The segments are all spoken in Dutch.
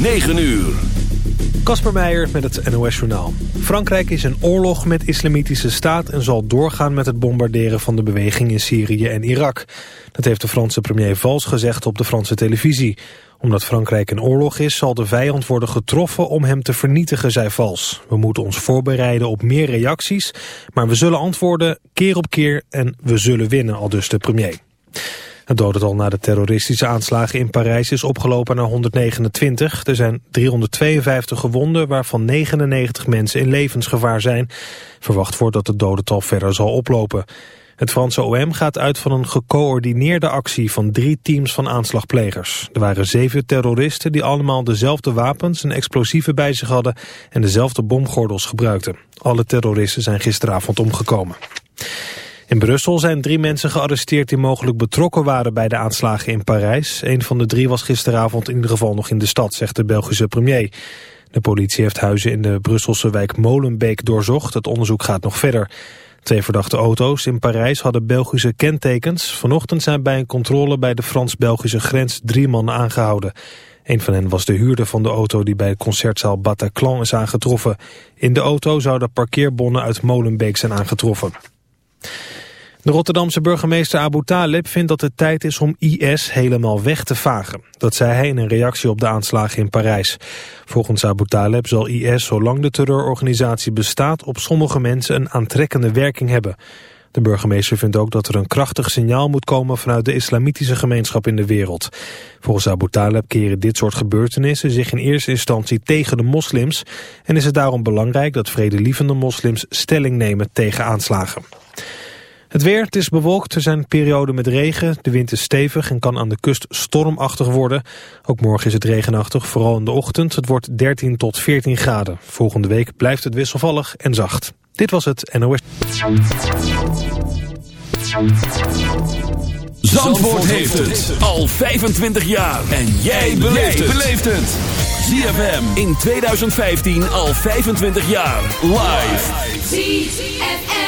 9 uur. Kasper Meijer met het NOS-journaal. Frankrijk is in oorlog met islamitische staat... en zal doorgaan met het bombarderen van de beweging in Syrië en Irak. Dat heeft de Franse premier Valls gezegd op de Franse televisie. Omdat Frankrijk in oorlog is, zal de vijand worden getroffen... om hem te vernietigen, zei Valls. We moeten ons voorbereiden op meer reacties... maar we zullen antwoorden keer op keer en we zullen winnen, al dus de premier. Het dodental na de terroristische aanslagen in Parijs is opgelopen naar 129. Er zijn 352 gewonden, waarvan 99 mensen in levensgevaar zijn. Verwacht wordt dat het dodental verder zal oplopen. Het Franse OM gaat uit van een gecoördineerde actie van drie teams van aanslagplegers. Er waren zeven terroristen die allemaal dezelfde wapens en explosieven bij zich hadden en dezelfde bomgordels gebruikten. Alle terroristen zijn gisteravond omgekomen. In Brussel zijn drie mensen gearresteerd die mogelijk betrokken waren bij de aanslagen in Parijs. Een van de drie was gisteravond in ieder geval nog in de stad, zegt de Belgische premier. De politie heeft huizen in de Brusselse wijk Molenbeek doorzocht. Het onderzoek gaat nog verder. Twee verdachte auto's in Parijs hadden Belgische kentekens. Vanochtend zijn bij een controle bij de Frans-Belgische grens drie mannen aangehouden. Een van hen was de huurder van de auto die bij de concertzaal Bataclan is aangetroffen. In de auto zouden parkeerbonnen uit Molenbeek zijn aangetroffen. De Rotterdamse burgemeester Abu Talib vindt dat het tijd is om IS helemaal weg te vagen. Dat zei hij in een reactie op de aanslagen in Parijs. Volgens Abu Talib zal IS, zolang de terreurorganisatie bestaat, op sommige mensen een aantrekkende werking hebben. De burgemeester vindt ook dat er een krachtig signaal moet komen vanuit de islamitische gemeenschap in de wereld. Volgens Abu Talib keren dit soort gebeurtenissen zich in eerste instantie tegen de moslims en is het daarom belangrijk dat vredelievende moslims stelling nemen tegen aanslagen. Het weer, het is bewolkt, er zijn perioden met regen. De wind is stevig en kan aan de kust stormachtig worden. Ook morgen is het regenachtig, vooral in de ochtend. Het wordt 13 tot 14 graden. Volgende week blijft het wisselvallig en zacht. Dit was het NOS. Zandvoort heeft het al 25 jaar. En jij beleeft het. ZFM in 2015 al 25 jaar. Live. ZFM.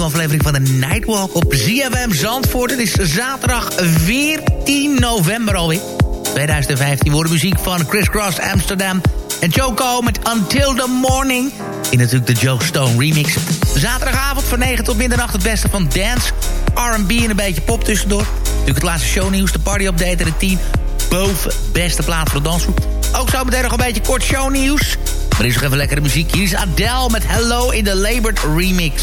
Op ZFM Zandvoort. Het is zaterdag 14 november alweer. 2015 wordt muziek van Chris Cross Amsterdam en Choco met Until the Morning. In natuurlijk de Joe Stone remix. Zaterdagavond van 9 tot middernacht het beste van dance, R&B en een beetje pop tussendoor. Natuurlijk het laatste shownieuws, de party update en de 10 boven beste plaat voor de dansgroep. Ook zo meteen nog een beetje kort shownieuws. Maar is nog even lekkere muziek. Hier is Adele met Hello in the Labored Remix.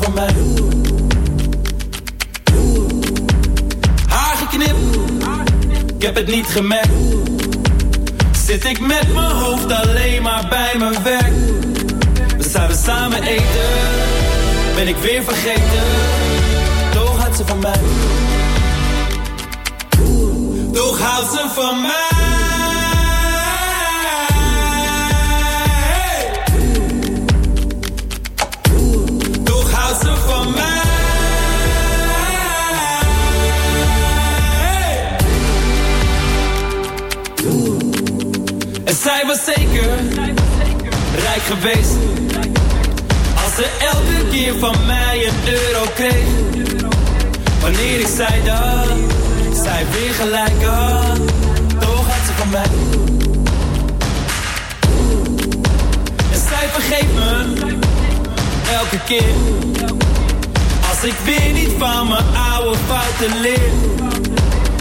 van mij. Haar geknipt, ik heb het niet gemerkt. Zit ik met mijn hoofd alleen maar bij mijn werk. We zouden samen eten, ben ik weer vergeten. Toch had ze van mij. Toch houdt ze van mij. zij was zeker rijk geweest. Als ze elke keer van mij een euro kreeg. Wanneer ik zei dat, zij weer gelijk had. Toch had ze van mij. En zij vergeet me, elke keer. Als ik weer niet van mijn oude fouten leer.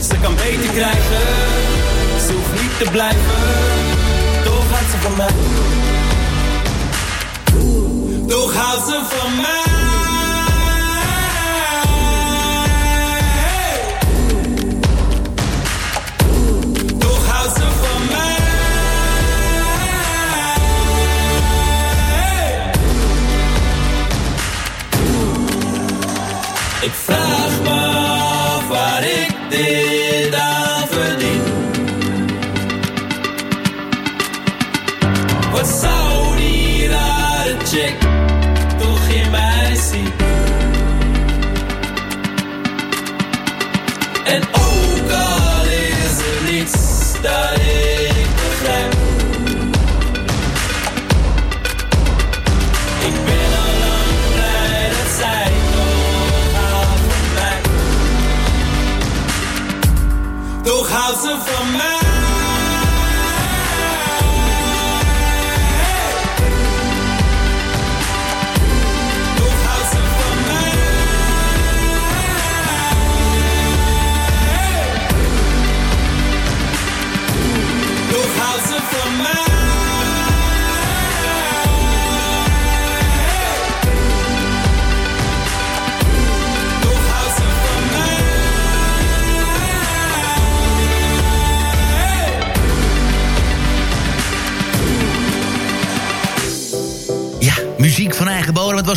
Ze kan beter krijgen, ze hoeft niet te blijven voor mij. Toch houdt ze van mij. Ik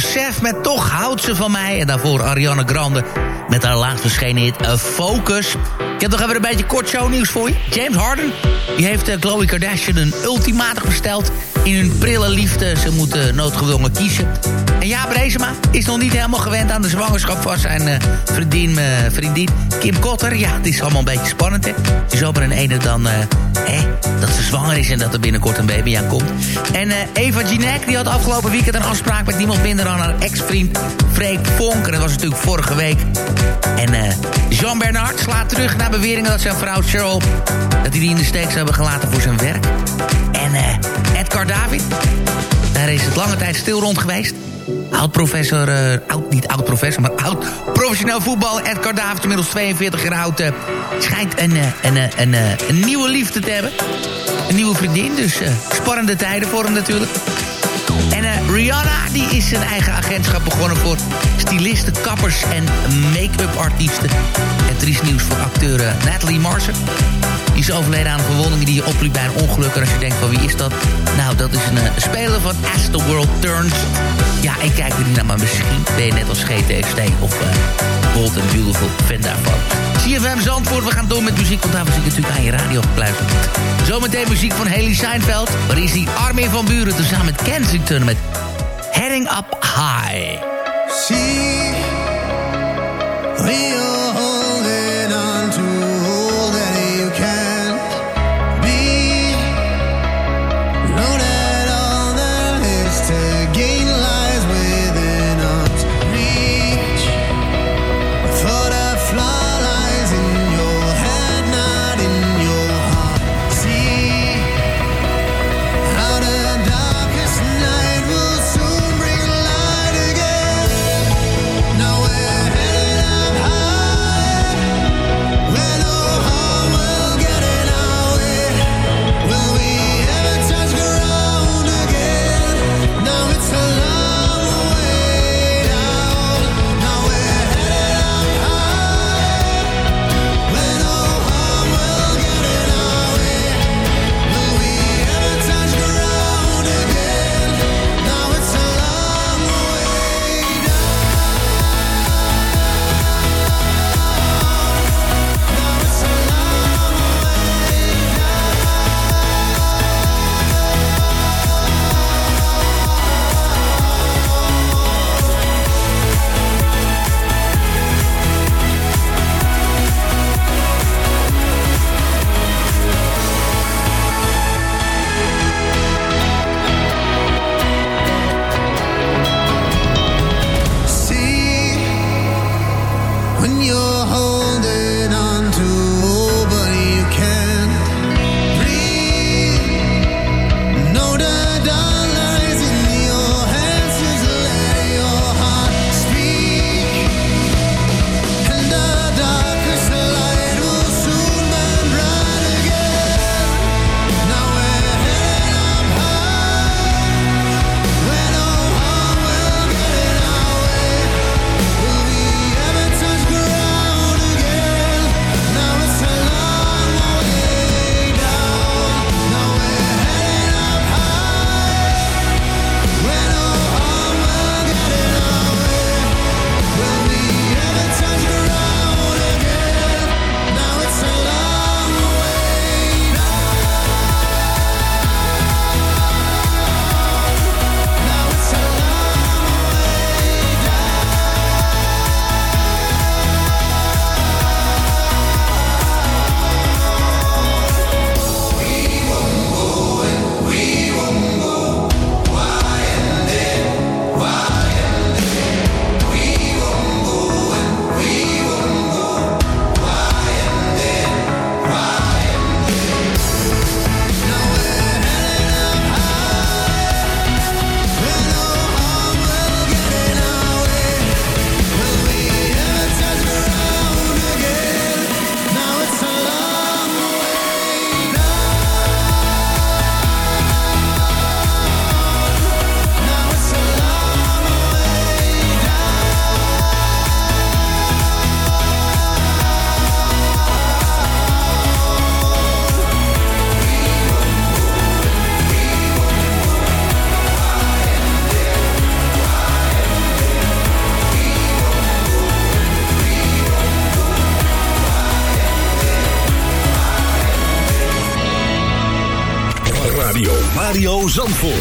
was Sef met Toch houdt ze van mij. En daarvoor Ariana Grande met haar laatst verschenen hit eh, Focus. Ik heb nog even een beetje kort shownieuws voor je. James Harden die heeft uh, Khloe Kardashian een ultimatum gesteld... in hun prille liefde. Ze moeten noodgedwongen kiezen. En Jaap Reesema is nog niet helemaal gewend aan de zwangerschap van zijn uh, vriendin, vriendin Kim Kotter. Ja, het is allemaal een beetje spannend, hè. Het is over een ene dan... hè, dat ze zwanger is en dat er binnenkort een baby aan komt. En Eva Jinek die had afgelopen weekend een afspraak met niemand minder dan haar ex-vriend Freek Vonk. En dat was natuurlijk vorige week. En Jean Bernard slaat terug naar beweringen dat zijn vrouw Cheryl... dat hij die in de steek zou hebben gelaten voor zijn werk. En uh, Edgar David, daar is het lange tijd stil rond geweest. Oud-professor, uh, oud, niet oud-professor, maar oud-professioneel voetbal. Edgar David, inmiddels 42 jaar oud, schijnt een, een, een, een, nieuwe liefde te hebben. Een nieuwe vriendin, dus spannende tijden voor hem natuurlijk. En uh, Rihanna die is zijn eigen agentschap begonnen voor stylisten, kappers en make-up artiesten. En triest nieuws voor acteur uh, Natalie Marsen. Die is overleden aan verwondingen die je opliep bij een ongeluk. En als je denkt van wie is dat? Nou, dat is een uh, speler van As the World Turns. Ja, ik kijk er niet naar, maar misschien ben je net als GTST of Bold and Beautiful fan daarvan. CFM Zandvoort, we gaan door met muziek, want daar ik natuurlijk aan je radio gekluisterd. Zometeen muziek van Haley Seinfeld. Waar is die Armin van Buren tezamen met Kensington met Heading Up High. Zandvoort.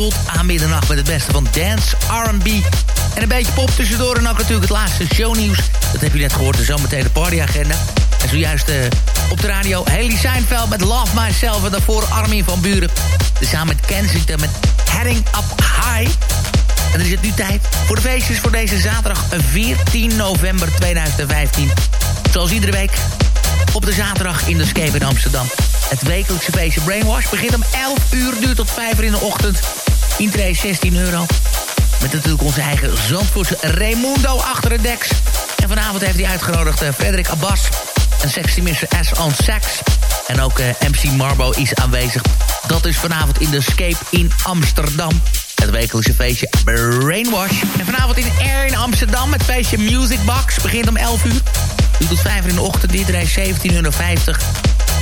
tot aan middernacht met het beste van dance, R&B en een beetje pop tussendoor. En ook natuurlijk het laatste shownieuws. Dat heb je net gehoord, dus zometeen de partyagenda. En zojuist uh, op de radio Haley Seinfeld met Love Myself... en daarvoor Armin van Buren. Dus samen met Kensington met Heading Up High. En dan is het nu tijd voor de feestjes voor deze zaterdag 14 november 2015. Zoals iedere week op de zaterdag in de Scape in Amsterdam. Het wekelijkse feestje Brainwash begint om 11 uur, duurt tot 5 uur in de ochtend. Intree 16 euro. Met natuurlijk onze eigen Zandvoortse Raimundo achter de deks. En vanavond heeft hij uitgenodigd eh, Frederik Abbas. En Sexy Mr. S on Sex. En ook eh, MC Marbo is aanwezig. Dat is vanavond in de Scape in Amsterdam. Het wekelijkse feestje Brainwash. En vanavond in Air in Amsterdam het feestje Music Box. Begint om 11 uur. U tot 5 uur in de ochtend. Dit reis 17,50 euro.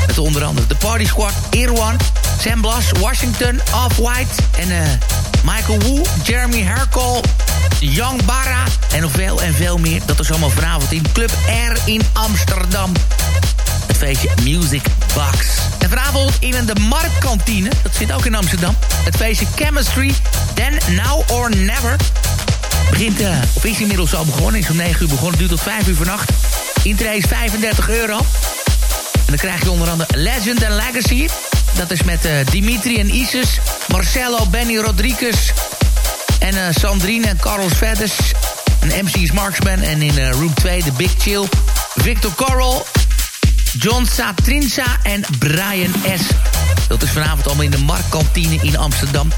Met onder andere de Party Squad, Irwan, Sam Blas, Washington, Off-White en eh, Michael Wu, Jeremy Hercol, Young Barra en nog veel en veel meer. Dat is allemaal vanavond in Club R in Amsterdam. Het feestje Music Box. En vanavond in De Marktkantine, dat zit ook in Amsterdam. Het feestje Chemistry, Then, Now or Never. Begint, uh, is inmiddels al begonnen, is om 9 uur begonnen, duurt tot 5 uur vannacht. Intree is 35 euro. En dan krijg je onder andere Legend en Legacy. Dat is met uh, Dimitri en Isis, Marcelo, Benny Rodriguez... en uh, Sandrine en Carlos Vedes. En MC is Marksman. En in uh, room 2 de Big Chill, Victor Coral... John Satrinsa en Brian S. Dat is vanavond allemaal in de Marktkantine in Amsterdam.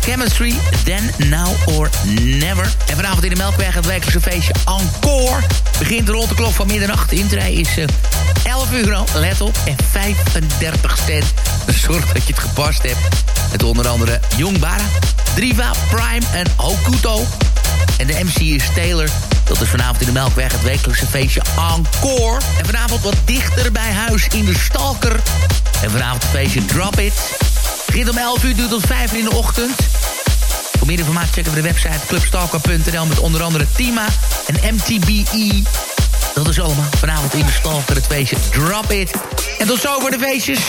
Chemistry, Then, Now or Never. En vanavond in de Melkweg het wekelijkse feestje Encore. Begint rond de klok van middernacht. De is uh, 11 euro, let op, en 35 cent. Zorg dat je het gepast hebt. Met onder andere Jong Bara, Driva, Prime en Hokuto. En de MC is Taylor. Dat is vanavond in de Melkweg het wekelijkse feestje Encore. En vanavond wat dichter bij huis in de Stalker. En vanavond het feestje Drop It. Begint om 11 uur, duurt tot 5 uur in de ochtend. Voor meer informatie checken we de website clubstalker.nl... met onder andere Tima en MTBE. Dat is allemaal vanavond in de Stalker, het feestje Drop It. En tot zo voor de feestjes.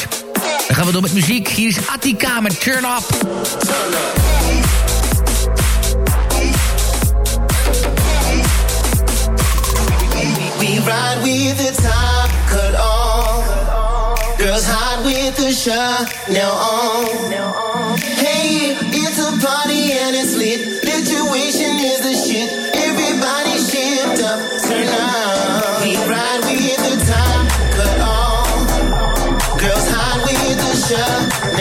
Dan gaan we door met muziek. Hier is Attica met Turn Up. Turn up. Ride with the top cut off. Girls hide with the shot now on. Hey, it's a party and it's lit. Situation is the shit. Everybody shift up, turn up. We ride with the top cut off. Girls hide with the shot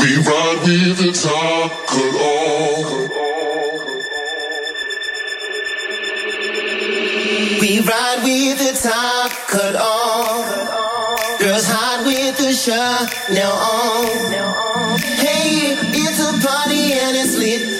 We ride with the cut off. We ride with the. Girls hide with the shirt now on. Hey, it's a party and it's lit.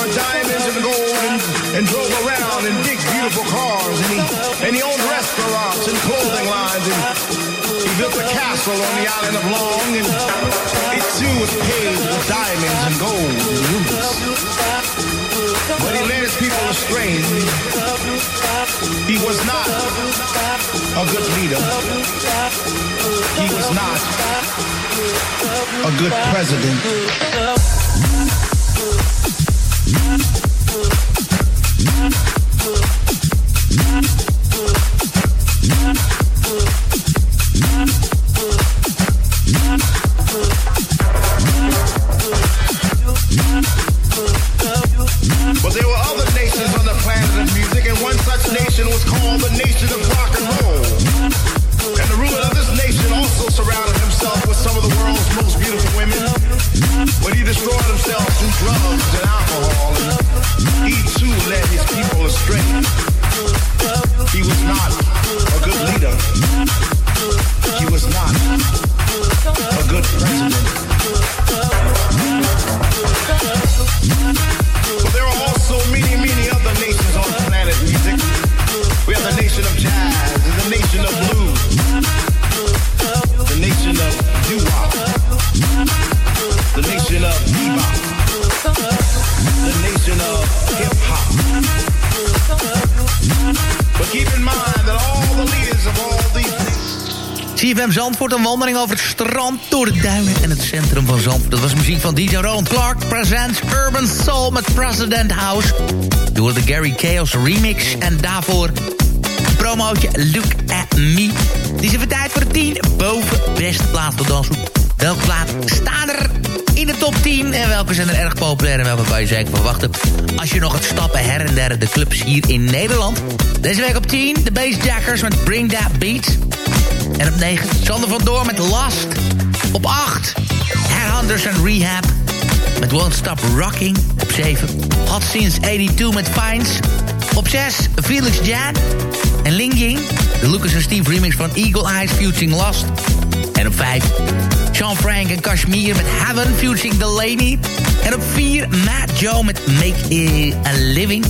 wore diamonds and gold and, and drove around in big, beautiful cars. And he, and he owned restaurants and clothing lines. And he built a castle on the island of Long. And it too was paved with diamonds and gold and rubies. But he led his people astray. He was not a good leader. He was not a good president. Zandvoort, een wandeling over het strand, door de duinen en het centrum van Zandvoort. Dat was muziek van DJ Roland Clark, Presents Urban Soul met President House. Hoorde de Gary Chaos remix en daarvoor een promootje Look at Me. Het is even tijd voor de 10 boven beste plaat voor dansgroep. Welke plaat staan er in de top 10 en welke zijn er erg populair en welke kan je zeker verwachten als je nog het stappen her en der de clubs hier in Nederland. Deze week op 10 de Bassjackers met Bring That Beat. En op 9, Sander van Door met Last. Op 8, Headhunters en Rehab met Won't Stop Rocking. Op 7, Hot Since 82 met Fines. Op 6, Felix Jan en Linging. De Lucas en Steve remix van Eagle Eyes featuring Last. En op 5, Sean Frank en Kashmir met Heaven featuring Delaney. En op 4, Matt Joe met Make It a Living.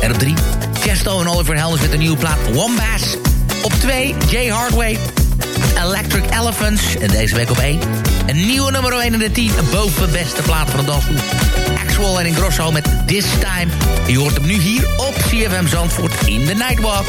En op 3, Chesto en Oliver Helders met de nieuwe plaat Wombass. Op 2, Jay Hardway Electric Elephants. Deze week op 1. Een nieuwe nummer 1 in de 10. Boven beste plaat van de dansgroep. Axwell en Ingrosso met This Time. Je hoort hem nu hier op CFM Zandvoort in de Nightwalk.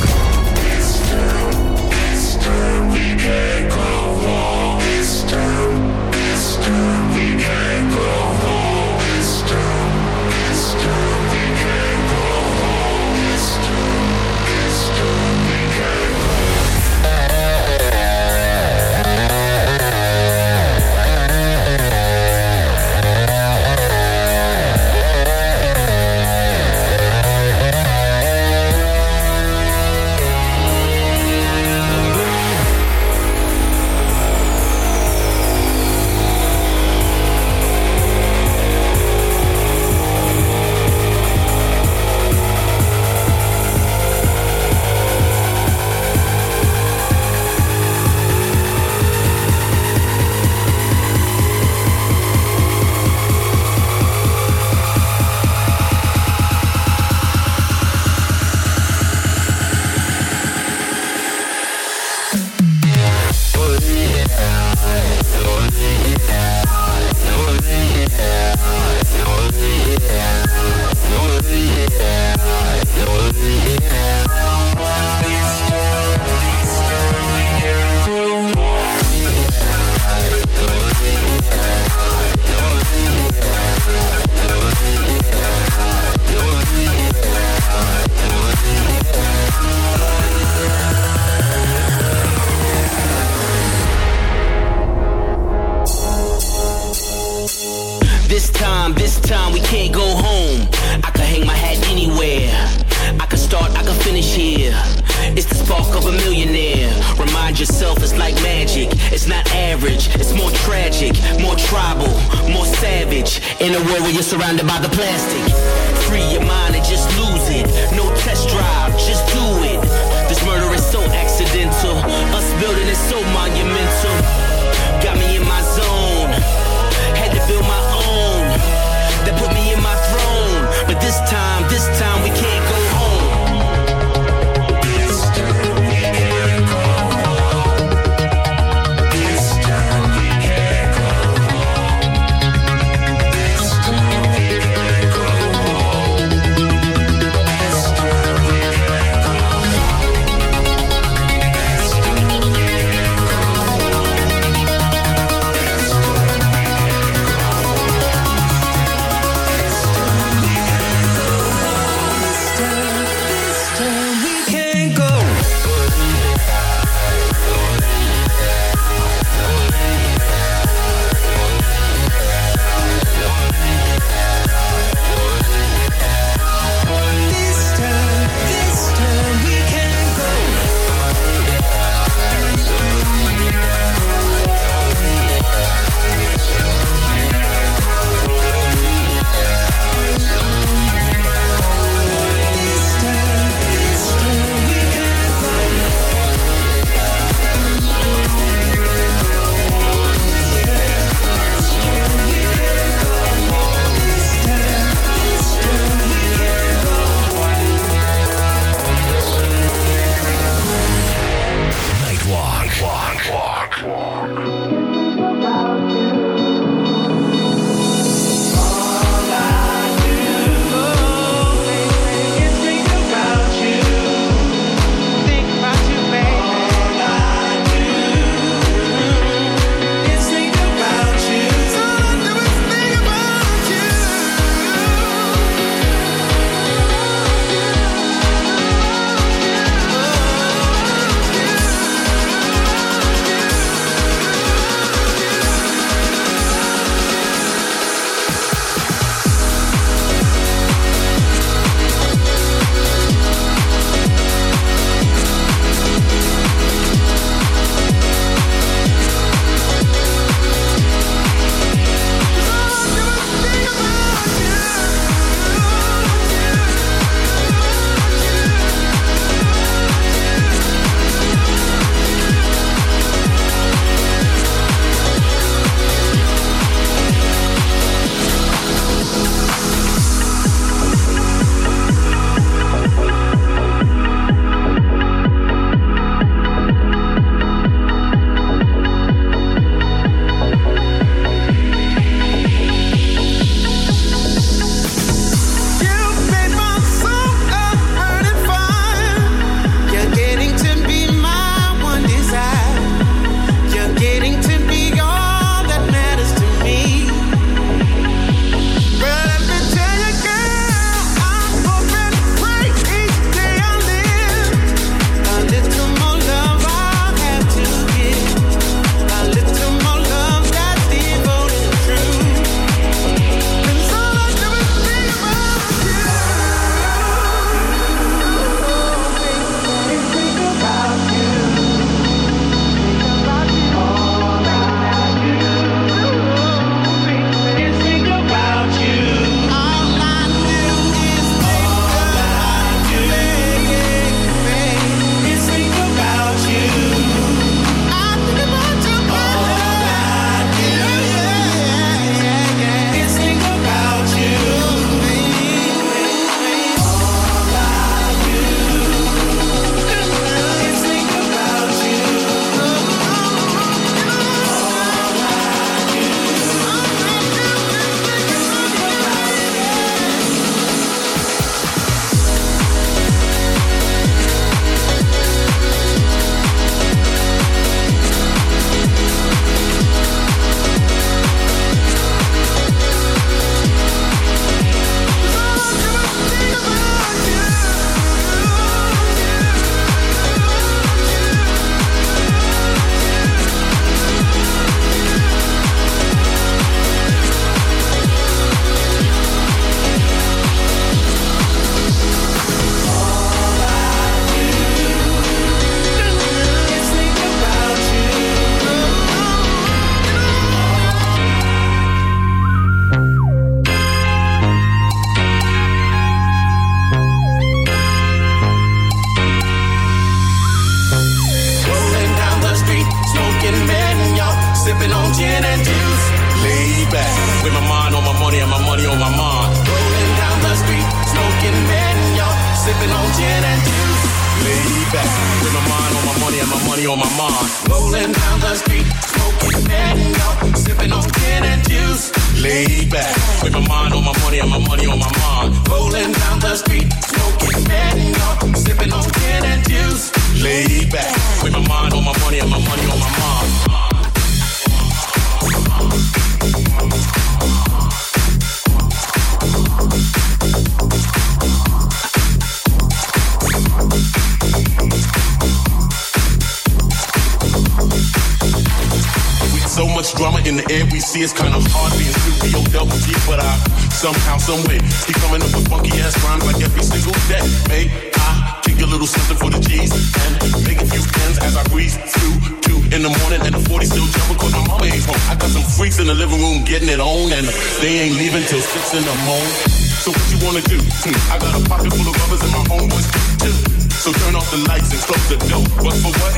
Off the lights and close the door. But for what?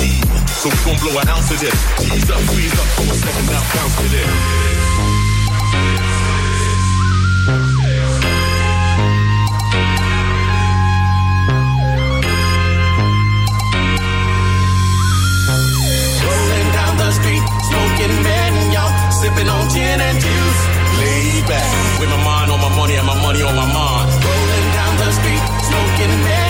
Yeah. So we gon' blow an ounce of this. G's up, up for a second, now bounce to this. Rolling down the street, smoking y'all sipping on gin and juice. Lay back with my mind on my money and my money on my mind. Rolling down the street, smoking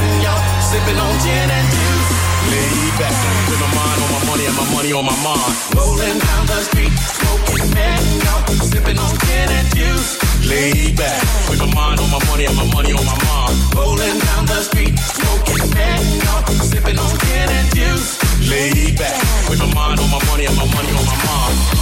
sipping on gin and juice. Lay back with my mind on my money and my money on my mind. Rolling down the street, smoking man, y'all sipping on gin and juice. Lay back with my mind on my money and my money on my mind. Rolling down the street, smoking man, y'all sipping on gin and juice. Lay back with my mind on my money and my money on my mind.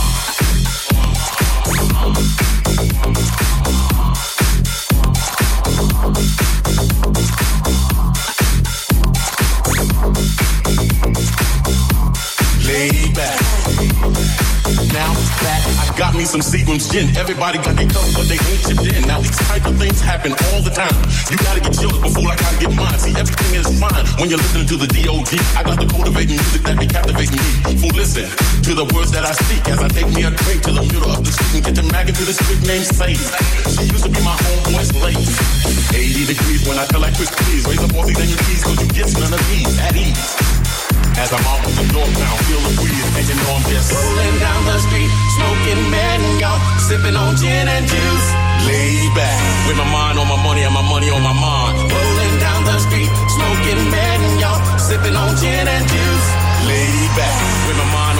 That I got me some Seagram's gin, everybody got their cup, but they ain't chipped in. Now these type of things happen all the time. You gotta get yours before I gotta get mine. See, everything is fine when you're listening to the D.O.G. I got the cultivating music that be captivating me. Fool, listen to the words that I speak as I take me a drink to the middle of the street and get the mag into the street named Sadie. She used to be my homeboy's lady. 80 degrees when I feel like Chris, please raise up all these and your keys, cause you get none of these at ease. As I'm off the door now, feel the breeze, and you know I'm just rolling down the street, smoking man, y'all sipping on gin and juice. Lay back with my mind on my money and my money on my mind. Rolling down the street, smoking man, y'all sipping on gin and juice. Lay back with my mind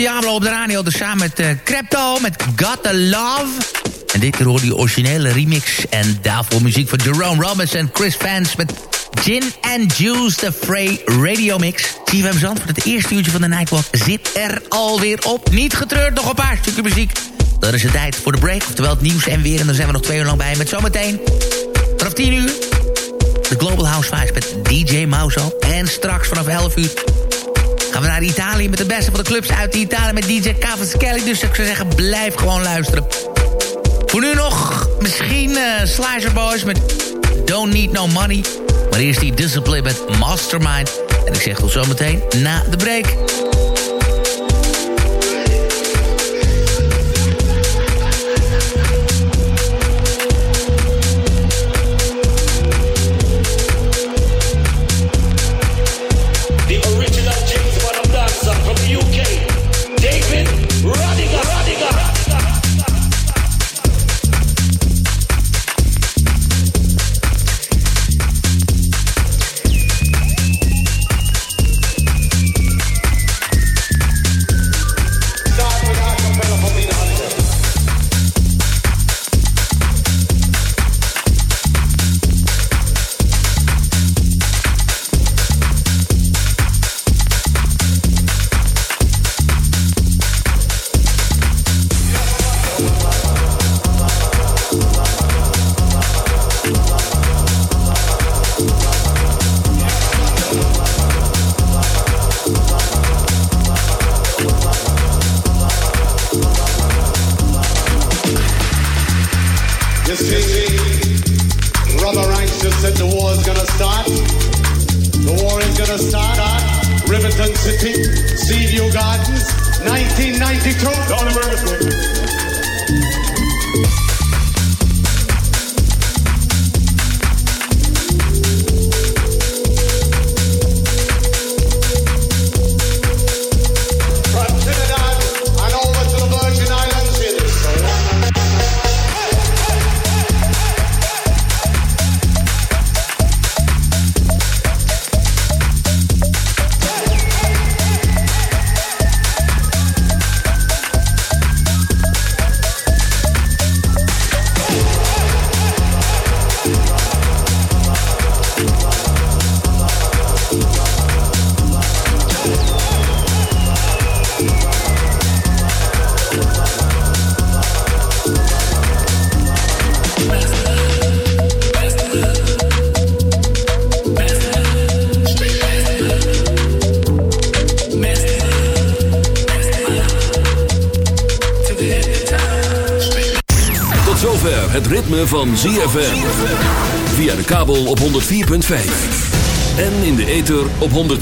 Diablo op de radio, dus samen met uh, Crypto, met Got The Love. En dit keer hoorde die originele remix. En daarvoor muziek van Jerome Robbins en Chris Vance met Gin and Juice, de Frey Radio Mix. CFM Zandvoort, het eerste uurtje van de Nightwalk zit er alweer op. Niet getreurd, nog een paar stukken muziek. Dan is het tijd voor de break, oftewel het nieuws en weer. En dan zijn we nog twee uur lang bij met zometeen vanaf 10 uur... de Global House Vibes met DJ Mauso. En straks vanaf 11 uur gaan we naar Italië met de beste van de clubs uit Italië... met DJ Cavaschelli. Dus ik zou zeggen, blijf gewoon luisteren. Voor nu nog misschien uh, Slicer Boys met Don't Need No Money... Maar eerst die Discipline met Mastermind. En ik zeg tot zometeen na de break.